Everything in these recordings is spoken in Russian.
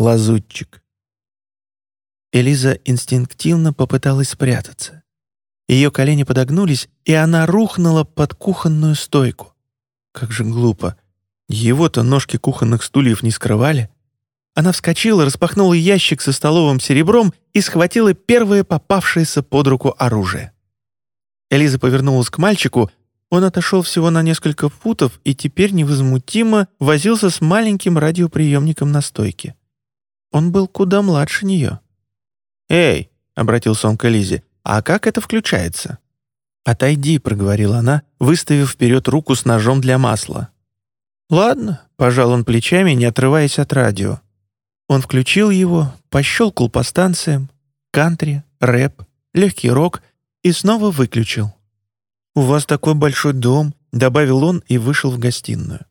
лазутчик. Элиза инстинктивно попыталась спрятаться. Ее колени подогнулись, и она рухнула под кухонную стойку. Как же глупо. Его-то ножки кухонных стульев не скрывали. Она вскочила, распахнула ящик со столовым серебром и схватила первое попавшееся под руку оружие. Элиза повернулась к мальчику, он отошел всего на несколько футов и теперь невозмутимо возился с маленьким радиоприемником на стойке. Он был куда младше нее. «Эй!» — обратился он к Элизе. «А как это включается?» «Отойди», — проговорила она, выставив вперед руку с ножом для масла. «Ладно», — пожал он плечами, не отрываясь от радио. Он включил его, пощелкал по станциям, кантри, рэп, легкий рок и снова выключил. «У вас такой большой дом», — добавил он и вышел в гостиную.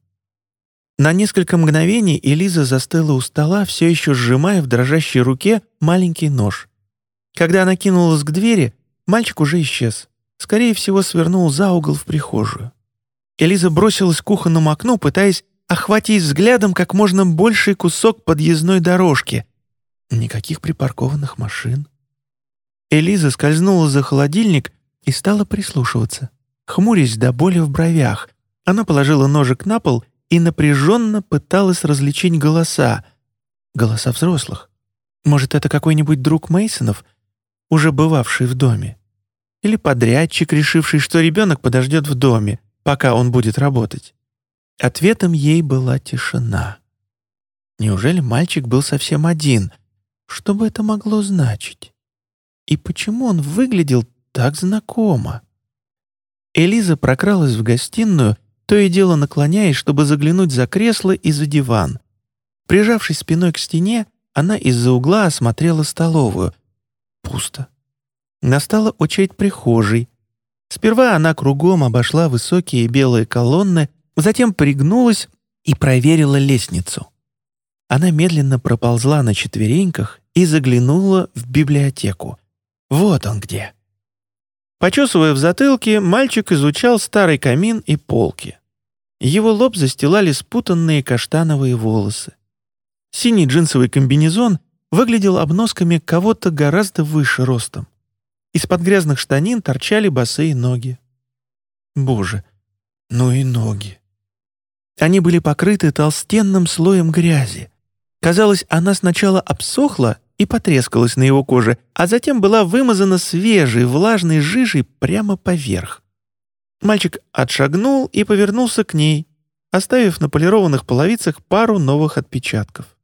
На несколько мгновений Элиза застыла у стола, все еще сжимая в дрожащей руке маленький нож. Когда она кинулась к двери, мальчик уже исчез. Скорее всего, свернул за угол в прихожую. Элиза бросилась к кухонному окну, пытаясь охватить взглядом как можно больший кусок подъездной дорожки. Никаких припаркованных машин. Элиза скользнула за холодильник и стала прислушиваться. Хмурясь до боли в бровях, она положила ножик на пол и напряженно пыталась различить голоса. Голоса взрослых. Может, это какой-нибудь друг Мейсонов, уже бывавший в доме? Или подрядчик, решивший, что ребенок подождет в доме, пока он будет работать? Ответом ей была тишина. Неужели мальчик был совсем один? Что бы это могло значить? И почему он выглядел так знакомо? Элиза прокралась в гостиную, то и дело наклоняясь, чтобы заглянуть за кресло и за диван. Прижавшись спиной к стене, она из-за угла осмотрела столовую. Пусто. Настала очередь прихожей. Сперва она кругом обошла высокие белые колонны, затем пригнулась и проверила лестницу. Она медленно проползла на четвереньках и заглянула в библиотеку. Вот он где. Почесывая в затылке, мальчик изучал старый камин и полки. Его лоб застилали спутанные каштановые волосы. Синий джинсовый комбинезон выглядел обносками кого-то гораздо выше ростом. Из-под грязных штанин торчали босые ноги. Боже, ну и ноги. Они были покрыты толстенным слоем грязи. Казалось, она сначала обсохла и потрескалась на его коже, а затем была вымазана свежей, влажной жижей прямо поверх. Мальчик отшагнул и повернулся к ней, оставив на полированных половицах пару новых отпечатков.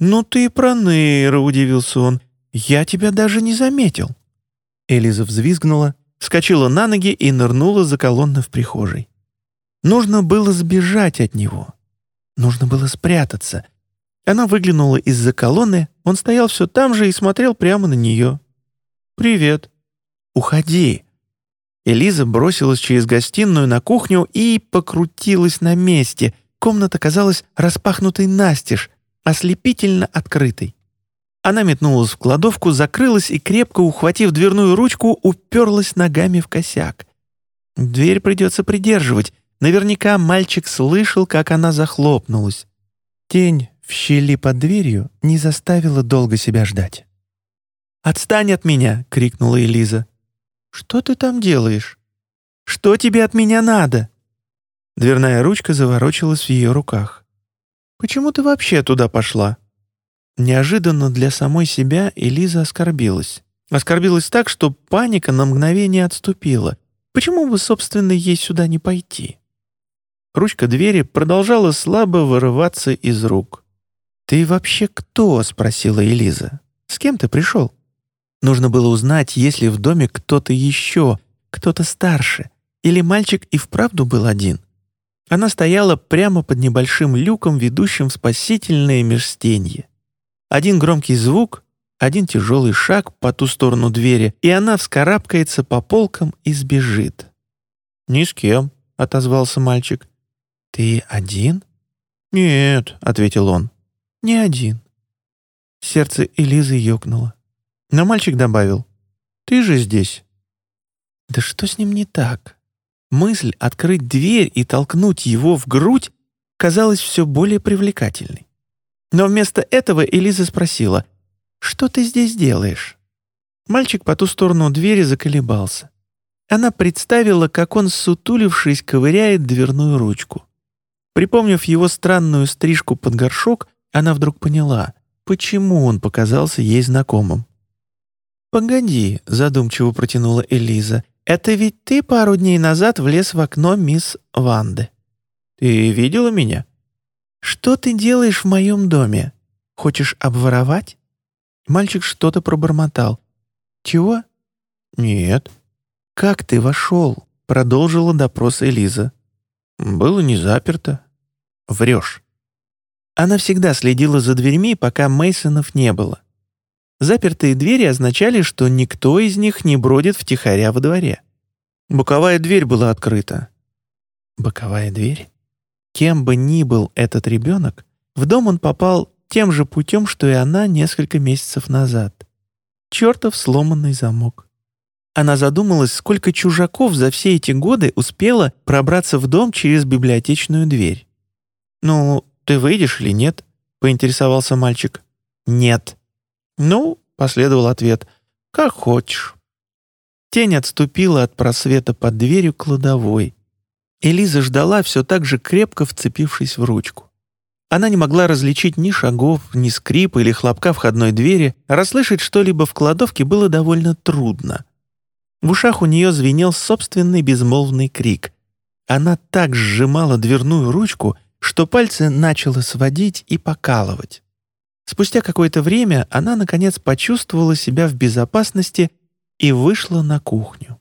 «Ну ты и проныра», — удивился он. «Я тебя даже не заметил». Элиза взвизгнула, вскочила на ноги и нырнула за колонны в прихожей. Нужно было сбежать от него. Нужно было спрятаться. Она выглянула из-за колонны, он стоял все там же и смотрел прямо на нее. «Привет». «Уходи». Элиза бросилась через гостиную на кухню и покрутилась на месте. Комната казалась распахнутой настежь, ослепительно открытой. Она метнулась в кладовку, закрылась и, крепко ухватив дверную ручку, уперлась ногами в косяк. Дверь придется придерживать. Наверняка мальчик слышал, как она захлопнулась. Тень в щели под дверью не заставила долго себя ждать. «Отстань от меня!» — крикнула Элиза. «Что ты там делаешь? Что тебе от меня надо?» Дверная ручка заворочилась в ее руках. «Почему ты вообще туда пошла?» Неожиданно для самой себя Элиза оскорбилась. Оскорбилась так, что паника на мгновение отступила. Почему бы, собственно, ей сюда не пойти? Ручка двери продолжала слабо вырываться из рук. «Ты вообще кто?» — спросила Элиза. «С кем ты пришел?» Нужно было узнать, есть ли в доме кто-то еще, кто-то старше, или мальчик и вправду был один. Она стояла прямо под небольшим люком, ведущим в спасительное межстенье. Один громкий звук, один тяжелый шаг по ту сторону двери, и она вскарабкается по полкам и сбежит. «Ни с кем», — отозвался мальчик. «Ты один?» «Нет», — ответил он, — «не один». Сердце Элизы ёкнуло. Но мальчик добавил, «Ты же здесь». Да что с ним не так? Мысль открыть дверь и толкнуть его в грудь казалась все более привлекательной. Но вместо этого Элиза спросила, «Что ты здесь делаешь?» Мальчик по ту сторону двери заколебался. Она представила, как он, сутулившись, ковыряет дверную ручку. Припомнив его странную стрижку под горшок, она вдруг поняла, почему он показался ей знакомым. «Погоди», — задумчиво протянула Элиза, «это ведь ты пару дней назад влез в окно мисс Ванды. Ты видела меня?» «Что ты делаешь в моем доме? Хочешь обворовать?» Мальчик что-то пробормотал. «Чего?» «Нет». «Как ты вошел?» — продолжила допрос Элиза. «Было не заперто». «Врешь». Она всегда следила за дверьми, пока Мейсонов не было. Запертые двери означали, что никто из них не бродит втихаря во дворе. Боковая дверь была открыта. Боковая дверь? Кем бы ни был этот ребенок, в дом он попал тем же путем, что и она несколько месяцев назад. Чертов сломанный замок. Она задумалась, сколько чужаков за все эти годы успела пробраться в дом через библиотечную дверь. «Ну, ты выйдешь или нет?» — поинтересовался мальчик. «Нет». «Ну», — последовал ответ, — «как хочешь». Тень отступила от просвета под дверью кладовой. Элиза ждала, все так же крепко вцепившись в ручку. Она не могла различить ни шагов, ни скрипа или хлопка входной двери, расслышать что-либо в кладовке было довольно трудно. В ушах у нее звенел собственный безмолвный крик. Она так сжимала дверную ручку, что пальцы начало сводить и покалывать. Спустя какое-то время она, наконец, почувствовала себя в безопасности и вышла на кухню.